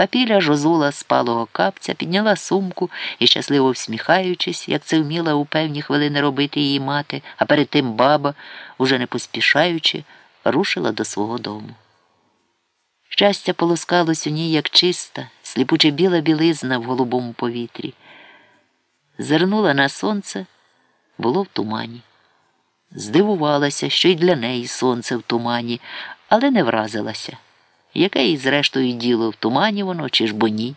Капіля жозула спалого капця, підняла сумку і, щасливо всміхаючись, як це вміла у певні хвилини робити її мати, а перед тим баба, уже не поспішаючи, рушила до свого дому. Щастя полоскалось у ній, як чиста, сліпуче біла білизна в голубому повітрі. Зернула на сонце, було в тумані. Здивувалася, що й для неї сонце в тумані, але не вразилася. Яке їй, зрештою, діло в чи ж бо ні?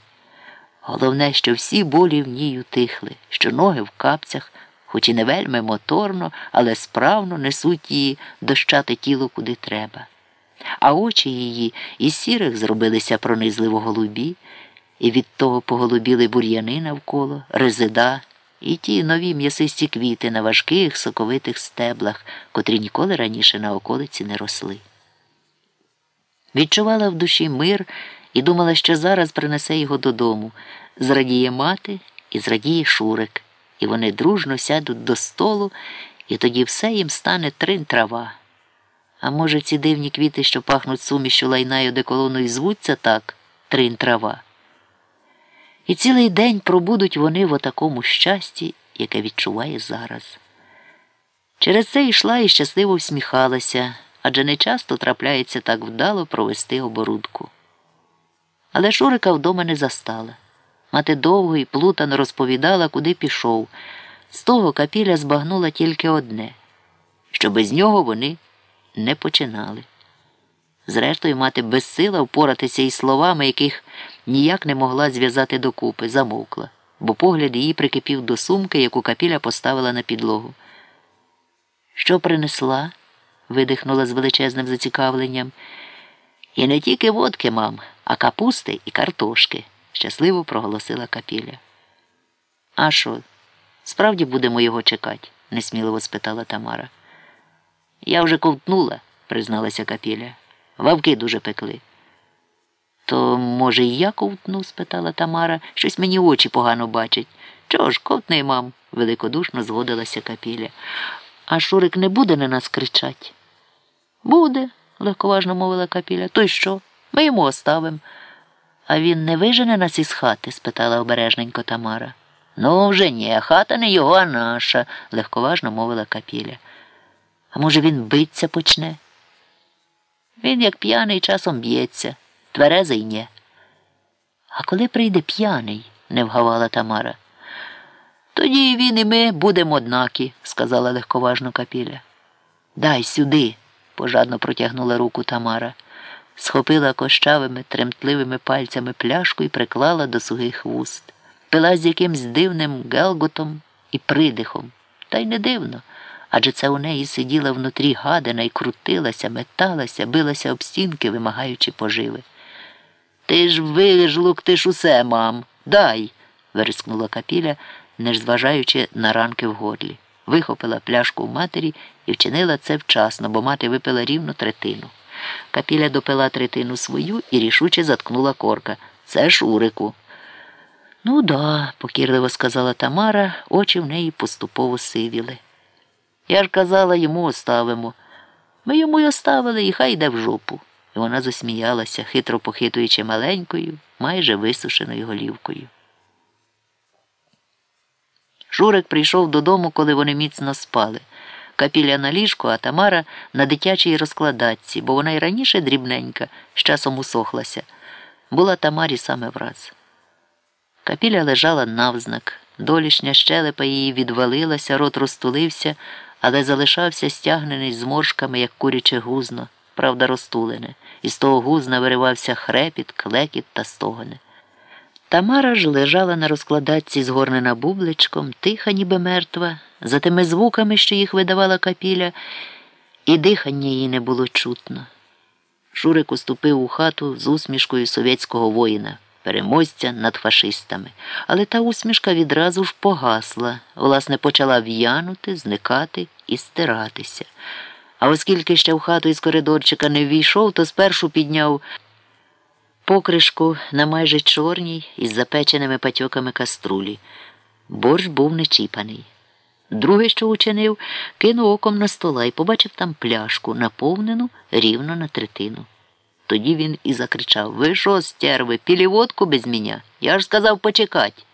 Головне, що всі болі в ній утихли, що ноги в капцях, хоч і не вельми моторно, але справно несуть її дощати тіло куди треба. А очі її із сірих зробилися пронизливо голубі, і від того поголубіли бур'яни навколо, резида і ті нові м'ясисті квіти на важких соковитих стеблах, котрі ніколи раніше на околиці не росли. Відчувала в душі мир і думала, що зараз принесе його додому. Зрадіє мати і зрадіє Шурик, і вони дружно сядуть до столу, і тоді все їм стане трин трава. А може, ці дивні квіти, що пахнуть сумішю лайна й одеколону, і звуться так трин трава. І цілий день пробудуть вони в отакому щасті, яке відчуває зараз. Через це йшла і щасливо всміхалася, адже не часто трапляється так вдало провести оборудку. Але Шурика вдома не застала. Мати довго і плутано розповідала, куди пішов. З того капіля збагнула тільки одне, що без нього вони не починали. Зрештою, мати безсила впоратися із словами, яких ніяк не могла зв'язати докупи, замовкла, бо погляд її прикипів до сумки, яку капіля поставила на підлогу. Що принесла? Видихнула з величезним зацікавленням. І не тільки водки, мам, а капусти і картошки, щасливо проголосила капіля. А що, справді будемо його чекати? несміливо спитала Тамара. Я вже ковтнула, призналася капіля. Вавки дуже пекли. То, може, і я ковтну? спитала Тамара. Щось мені очі погано бачать. Чого ж, ковтни, мам, великодушно згодилася капіля. А Шурик не буде на нас кричать? Буде, легковажно мовила капіля. То й що? Ми йому оставимо. А він не вижене нас із хати? спитала обережненько Тамара. Ну, вже ні, хата не його, а наша, легковажно мовила капіля. А може, він биться почне? Він, як п'яний, часом б'ється, тверезий ні. А коли прийде п'яний, не вгавала Тамара. Тоді він і ми будемо однакі, сказала легковажно капіля. Дай сюди, пожадно протягнула руку Тамара, схопила кощавими, тремтливими пальцями пляшку і приклала до сугих вуст, пила з якимсь дивним гелготом і придихом. Та й не дивно адже це у неї сиділа внутрі гадина і крутилася, металася, билася об стінки, вимагаючи поживи. Ти ж вижлуктиш усе, мам, дай. вирискнула капіля, не зважаючи на ранки в горлі. Вихопила пляшку матері і вчинила це вчасно, бо мати випила рівно третину. Капіля допила третину свою і рішуче заткнула корка. Це Шурику. Ну да, покірливо сказала Тамара, очі в неї поступово сивіли. Я ж казала, йому оставимо. Ми йому й оставили, і хай йде в жопу. І вона засміялася, хитро похитуючи маленькою, майже висушеною голівкою. Шурик прийшов додому, коли вони міцно спали. Капіля на ліжку, а Тамара на дитячій розкладатці, бо вона й раніше дрібненька, з часом усохлася. Була Тамарі саме враз. Капіля лежала навзнак, долішня щелепа її відвалилася, рот розтулився але залишався стягнений зморшками, як куряче гузно, правда, розтулене, і з того гузна виривався хрепіт, клекіт та стогони. Тамара ж лежала на розкладатці, згорнена бубличком, тиха, ніби мертва, за тими звуками, що їх видавала капіля, і дихання їй не було чутно. Шурик уступив у хату з усмішкою совєтського воїна переможця над фашистами. Але та усмішка відразу ж погасла, власне, почала в'янути, зникати і стиратися. А оскільки ще в хату із коридорчика не ввійшов, то спершу підняв покришку на майже чорній із запеченими патьоками каструлі. Борщ був нечіпаний. Друге, що учинив, кинув оком на стола і побачив там пляшку, наповнену рівно на третину. Тоді він і закричав Ви що, стерви, пілі водку без мене? Я ж сказав почекать.